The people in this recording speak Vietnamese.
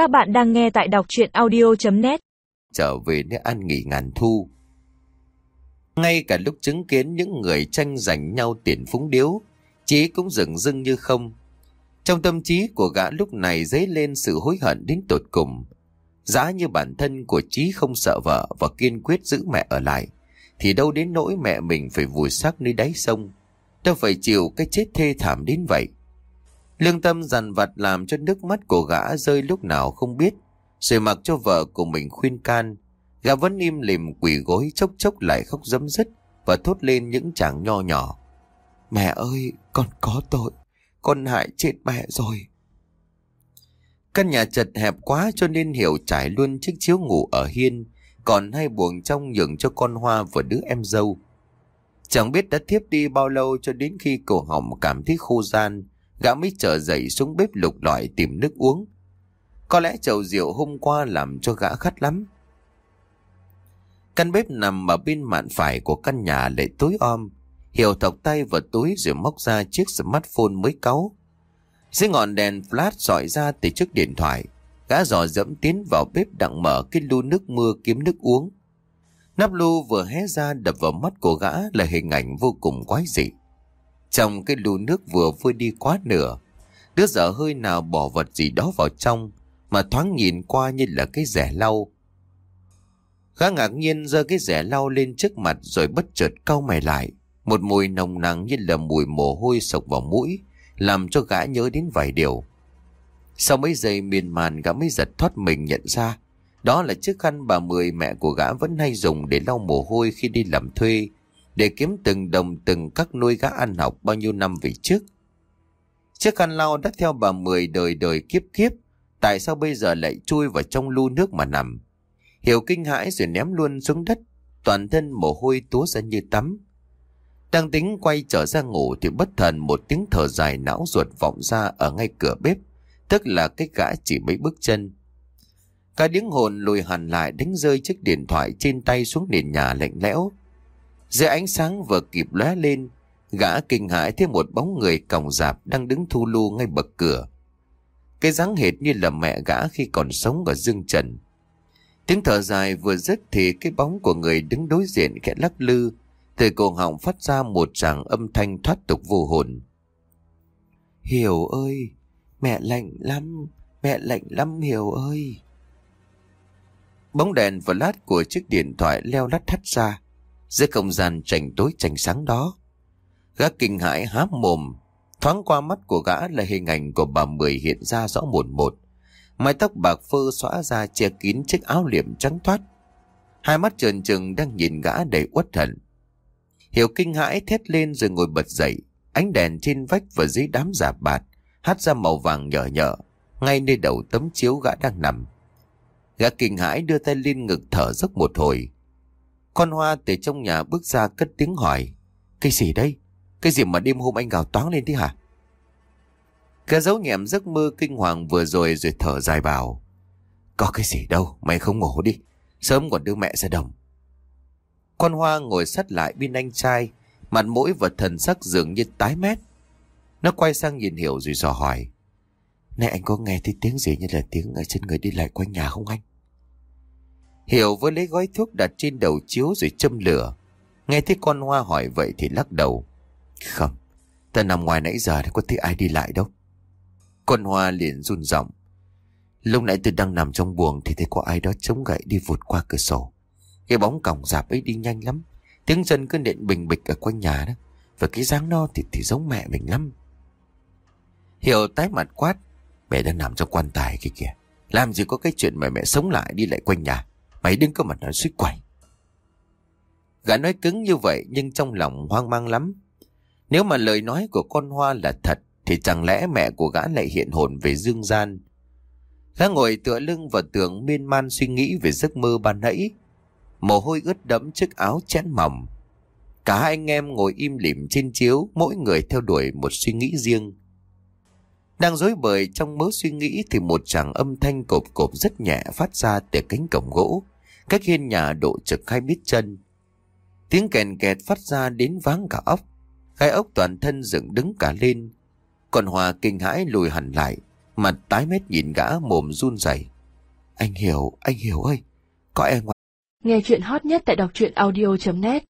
Các bạn đang nghe tại đọc chuyện audio.net Trở về nơi ăn nghỉ ngàn thu. Ngay cả lúc chứng kiến những người tranh giành nhau tiền phúng điếu, Chí cũng dừng dưng như không. Trong tâm trí của gã lúc này dấy lên sự hối hận đến tột cùng. Giá như bản thân của Chí không sợ vợ và kiên quyết giữ mẹ ở lại, thì đâu đến nỗi mẹ mình phải vùi xác nơi đáy sông. Đâu phải chịu cái chết thê thảm đến vậy. Lương tâm dằn vặt làm cho nước mắt của gã rơi lúc nào không biết. Rồi mặc cho vợ của mình khuyên can. Gã vẫn im lìm quỳ gối chốc chốc lại khóc dấm dứt và thốt lên những chàng nho nhỏ. Mẹ ơi, con có tội. Con hại chết mẹ rồi. Căn nhà chật hẹp quá cho nên Hiểu trải luôn chiếc chiếu ngủ ở hiên, còn hai buồng trong nhường cho con Hoa và đứa em dâu. Chẳng biết đã thiếp đi bao lâu cho đến khi cổ họng cảm thấy khô gian, gã mới trở dậy xuống bếp lục lọi tìm nước uống. Có lẽ chậu rượu hôm qua làm cho gã khát lắm. Căn bếp nằm ở bên mạn phải của căn nhà lại tối om. Hiểu thọc tay vào túi rồi móc ra chiếc smartphone mới cáu. Dưới ngọn đèn flash dọi ra từ chiếc điện thoại, gã dò dẫm tiến vào bếp đặng mở cái lu nước mưa kiếm nước uống. Nắp lu vừa hé ra đập vào mắt của gã là hình ảnh vô cùng quái dị. Trong cái lũ nước vừa vơi đi quá nửa, đứa dở hơi nào bỏ vật gì đó vào trong mà thoáng nhìn qua như là cái rẻ lau. khá ngạc nhiên giơ cái rẻ lau lên trước mặt rồi bất chợt cau mày lại. Một mùi nồng nặng như là mùi mồ hôi sộc vào mũi, làm cho gã nhớ đến vài điều. Sau mấy giây miên man gã mới giật thoát mình nhận ra, đó là chiếc khăn bà Mười mẹ của gã vẫn hay dùng để lau mồ hôi khi đi làm thuê, để kiếm từng đồng từng các nuôi gã ăn học bao nhiêu năm về trước. Chiếc khăn lau đã theo bà Mười đời đời kiếp kiếp, tại sao bây giờ lại chui vào trong lu nước mà nằm? Hiểu kinh hãi rồi ném luôn xuống đất, toàn thân mồ hôi túa ra như tắm. Đang tính quay trở ra ngủ thì bất thần một tiếng thở dài não ruột vọng ra ở ngay cửa bếp, tức là cái gã chỉ mấy bước chân. Cả tiếng hồn lùi hẳn lại đánh rơi chiếc điện thoại trên tay xuống nền nhà lạnh lẽo. Dưới ánh sáng vừa kịp lóe lên, gã kinh hãi thấy một bóng người còng dạp đang đứng thu lu ngay bậc cửa. Cái dáng hệt như là mẹ gã khi còn sống ở dương trần. Tiếng thở dài vừa dứt thì cái bóng của người đứng đối diện khẽ lắc lư, từ cổ họng phát ra một tràng âm thanh thoát tục vô hồn. Hiểu ơi, mẹ lạnh lắm, mẹ lạnh lắm Hiểu ơi. Bóng đèn và lát của chiếc điện thoại leo lắt thắt ra, giữa không gian trành tối trành sáng đó. Gã kinh hãi há mồm, thoáng qua mắt của gã là hình ảnh của bà Mười hiện ra rõ mồn một. Mái tóc bạc phơ xõa ra che kín chiếc áo liệm trắng thoát. Hai mắt trần trừng đang nhìn gã đầy uất hận. Hiểu kinh hãi thét lên rồi ngồi bật dậy. Ánh đèn trên vách và dưới đám giả bạt hắt ra màu vàng nhở nhở. Ngay nơi đầu tấm chiếu gã đang nằm. Gã kinh hãi đưa tay lên ngực thở dốc một hồi. Con Hoa từ trong nhà bước ra cất tiếng hỏi. Cái gì đây? Cái gì mà đêm hôm anh gào toáng lên thế hả? Cả giấu nhẹm giấc mơ kinh hoàng vừa rồi rồi thở dài bảo. Có cái gì đâu, mày không ngủ đi. Sớm còn đưa mẹ ra đồng. Con Hoa ngồi sát lại bên anh trai, mặt mũi và thần sắc dường như tái mét. Nó quay sang nhìn Hiểu rồi dò hỏi. Này anh có nghe thấy tiếng gì như là tiếng ở trên người đi lại quanh nhà không anh? Hiểu với lấy gói thuốc đặt trên đầu chiếu rồi châm lửa. Nghe thấy con Hoa hỏi vậy thì lắc đầu. Không, ta nằm ngoài nãy giờ thì có thấy ai đi lại đâu. Con Hoa liền run giọng. Lúc nãy tôi đang nằm trong buồng thì thấy có ai đó chống gậy đi vụt qua cửa sổ. Cái bóng còng dạp ấy đi nhanh lắm. Tiếng chân cứ nện bình bịch ở quanh nhà đó. Và cái dáng no thì, thì giống mẹ mình lắm. Hiểu tái mặt quát. Mẹ đang nằm trong quan tài kia kìa. Làm gì có cái chuyện mà mẹ sống lại đi lại quanh nhà. Mày đừng có mà nói suýt quẩy. Gã nói cứng như vậy nhưng trong lòng hoang mang lắm. Nếu mà lời nói của con Hoa là thật thì chẳng lẽ mẹ của gã lại hiện hồn về dương gian. Gã ngồi tựa lưng vào tường miên man suy nghĩ về giấc mơ ban nãy. Mồ hôi ướt đẫm chiếc áo chén mỏng. Cả hai anh em ngồi im lìm trên chiếu, mỗi người theo đuổi một suy nghĩ riêng. Đang dối bời trong mớ suy nghĩ thì một chàng âm thanh cộp cộp rất nhẹ phát ra từ cánh cổng gỗ, cách hiên nhà độ trực hai mít chân. Tiếng kèn kẹt phát ra đến váng cả ốc, gai ốc toàn thân dựng đứng cả lên. Còn Hòa kinh hãi lùi hẳn lại, Mặt tái mét nhìn gã mồm run rẩy. Anh hiểu, anh hiểu ơi. Có em Nghe chuyện hot nhất tại đọc truyện audio.net